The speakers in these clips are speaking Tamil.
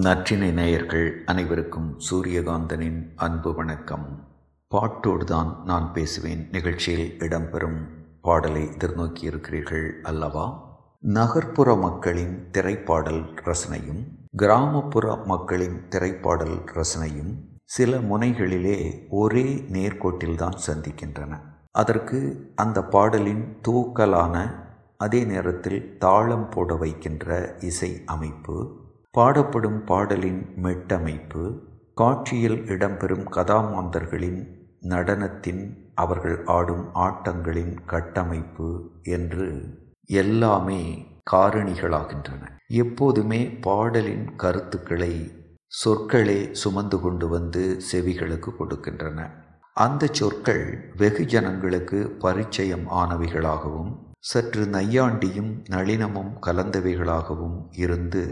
நற்றினை நேயர்கள் அனைவருக்கும் சூரியகாந்தனின் அன்பு வணக்கம். பாட்டோடு தான் நான் பேசுவேன். நிகழ்ச்சியில் இடம்பெறும் பாடலை எதிர்நோக்கி இருக்கிறீர்கள் அல்லவா? நகர்ப்புற மக்களின் திரைப்பாடல் ரசனையும் கிராமப்புற மக்களின் திரைப்பாடல் ரசனையும் சில முனைகளிலே ஒரே நேர்கோட்டில்தான் சந்திக்கின்றன. அதற்கு அந்த பாடலின் தூக்கலான அதே நேரத்தில் தாளம் போட வைக்கின்ற இசை அமைப்பு பாடப்படும் பாடலின் மெட்டமைப்பு காட்சியில் இடம்பெறும் கதாமாந்தர்களின் நடனத்தின் அவர்கள் ஆடும் ஆட்டங்களின் கட்டமைப்பு என்று எல்லாமே காரணிகளாகின்றன. எப்போதுமே பாடலின் கருத்துக்களை சொற்களே சுமந்து கொண்டு வந்து செவிகளுக்கு கொடுக்கின்றன. அந்த சொற்கள் வெகுஜனங்களுக்கு பரிச்சயம் ஆனவைகளாகவும் சற்று நையாண்டியும் நளினமும் கலந்தவைகளாகவும் இருந்து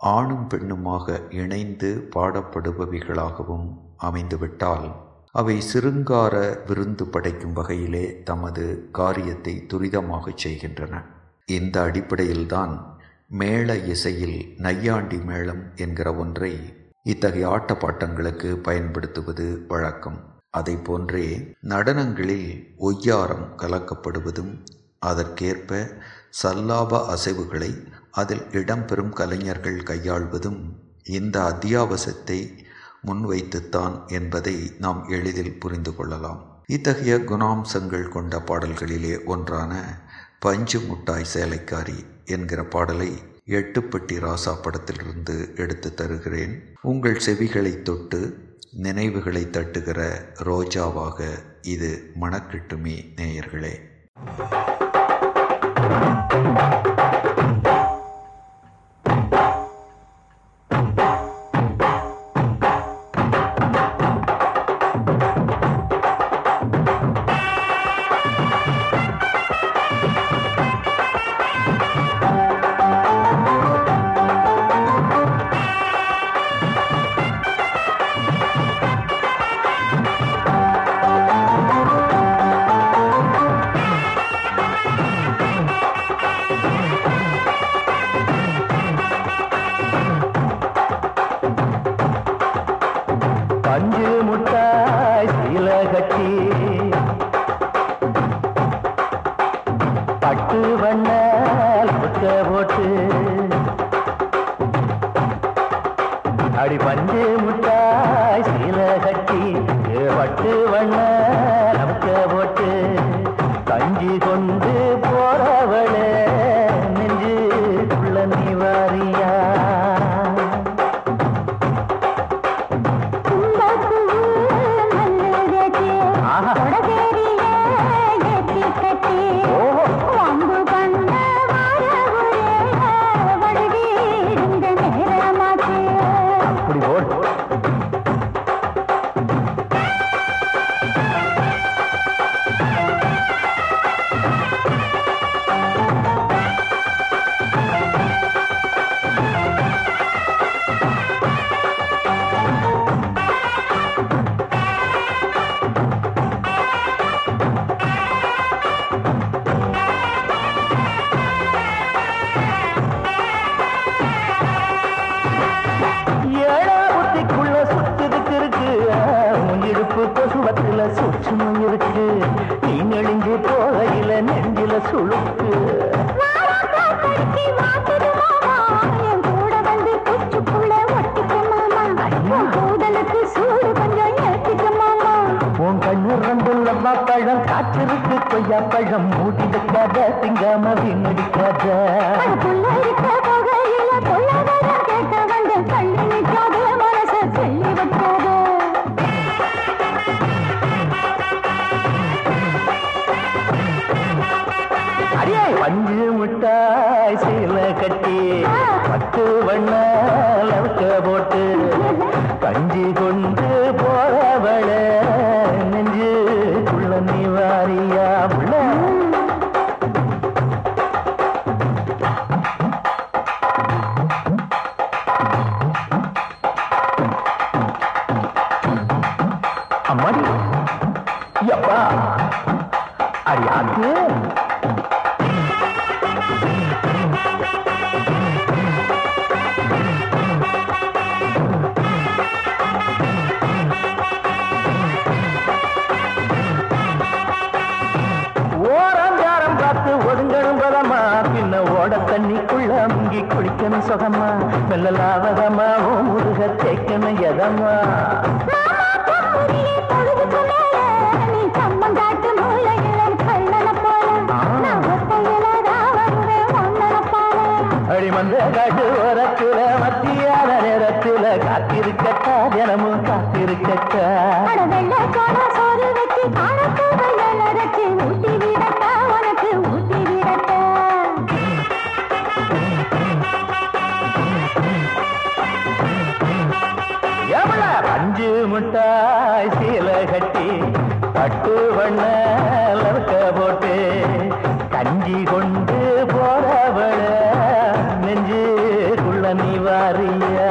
ஆணும் பெண்ணுமாக இணைந்து பாடப்படுபவைகளாகவும் அமைந்துவிட்டால் அவை சிருங்கார விருந்து படைக்கும் வகையிலே தமது காரியத்தை துரிதமாக செய்கின்றன. இந்த அடிப்படையில்தான் மேள இசையில் நையாண்டி மேளம் என்கிற ஒன்றை இத்தகைய ஆட்டப்பாட்டங்களுக்கு பயன்படுத்துவது வழக்கம். அதை போன்றே நடனங்களில் ஒய்யாரம் கலக்கப்படுவதும் அதற்கேற்ப சல்லாப அசைவுகளை அதில் இடம்பெறும் கலைஞர்கள் கையாள்வதும் இந்த அத்தியாவசத்தை முன்வைத்துத்தான் என்பதை நாம் எளிதில் புரிந்து கொள்ளலாம். இத்தகைய குணாம்சங்கள் கொண்ட பாடல்களிலே ஒன்றான பஞ்சு முட்டாய் சேலைக்காரி என்கிற பாடலை எட்டுப்பட்டி ராசா படத்திலிருந்து எடுத்து தருகிறேன். உங்கள் செவிகளை தொட்டு நினைவுகளை தட்டுகிற ரோஜாவாக இது மணக்கிட்டுமே நேயர்களே. பஞ்சு போட்டு. அடி பஞ்சு முட்டாய் சீல கட்டி பட்டு வண்ண பழம் காற்றிருக்கு கொய்யா பழம் மூடி வைக்காத திங்காம வீணடிக்காத. அஞ்சு முட்டாய் சீல கட்டி பத்து வண்ண லவுக்க போட்டு கஞ்சி நீ கம்மங்காட்டு மூலையில கள்ளன போல. நான் ஒத்தையில தான் வருவேன் ஒன்னன போல. அடிமந்த காட்டு ஓரத்துல மத்தியான நேரத்துல காத்திருக்கட்டா தினமும் காத்திருக்கட்டா. அஞ்சு முட்டாய் சீல கட்டி பட்டு வண்ண லவக்க போட்டு கஞ்சி கொண்டு போறவள நெஞ்சு குள்ள நீ வாரியா?